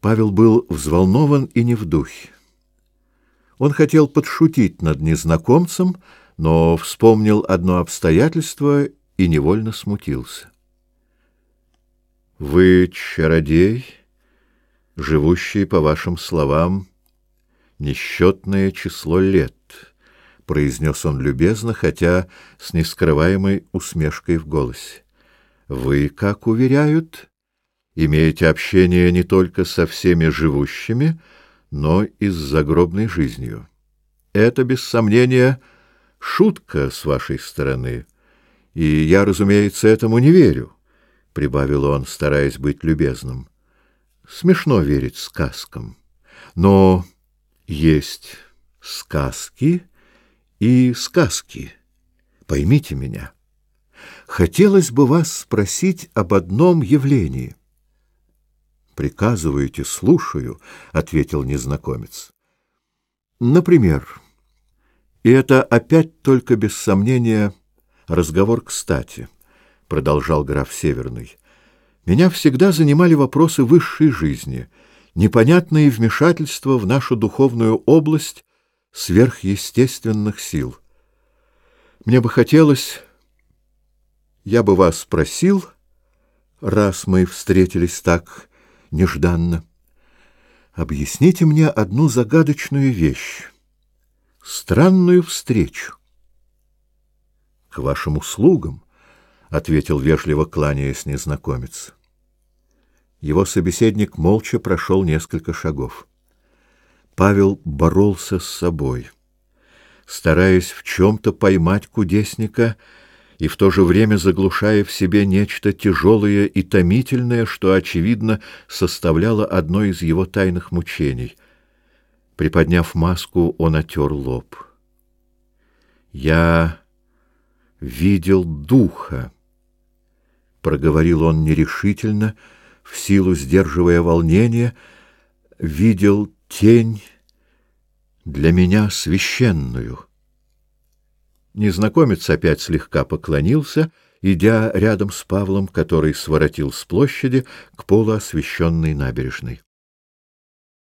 Павел был взволнован и не в духе. Он хотел подшутить над незнакомцем, но вспомнил одно обстоятельство и невольно смутился. «Вы чародей, живущий, по вашим словам, несчетное число лет», — произнес он любезно, хотя с нескрываемой усмешкой в голосе. «Вы, как уверяют, имеете общение не только со всеми живущими, но и с загробной жизнью. Это, без сомнения, шутка с вашей стороны, и я, разумеется, этому не верю, — прибавил он, стараясь быть любезным. Смешно верить сказкам, но есть сказки и сказки, поймите меня. Хотелось бы вас спросить об одном явлении приказываете, слушаю, — ответил незнакомец. Например, и это опять только без сомнения разговор кстати, — продолжал граф Северный, — меня всегда занимали вопросы высшей жизни, непонятные вмешательства в нашу духовную область сверхъестественных сил. Мне бы хотелось... Я бы вас спросил, раз мы встретились так нежданно. Объясните мне одну загадочную вещь. Странную встречу. — К вашим услугам, — ответил вежливо кланяясь незнакомец. Его собеседник молча прошел несколько шагов. Павел боролся с собой. Стараясь в чем-то поймать кудесника, — и в то же время заглушая в себе нечто тяжелое и томительное, что, очевидно, составляло одно из его тайных мучений. Приподняв маску, он отер лоб. «Я видел духа», — проговорил он нерешительно, в силу сдерживая волнение, — «видел тень» для меня священную. Незнакомец опять слегка поклонился, идя рядом с Павлом, который своротил с площади к полуосвещенной набережной.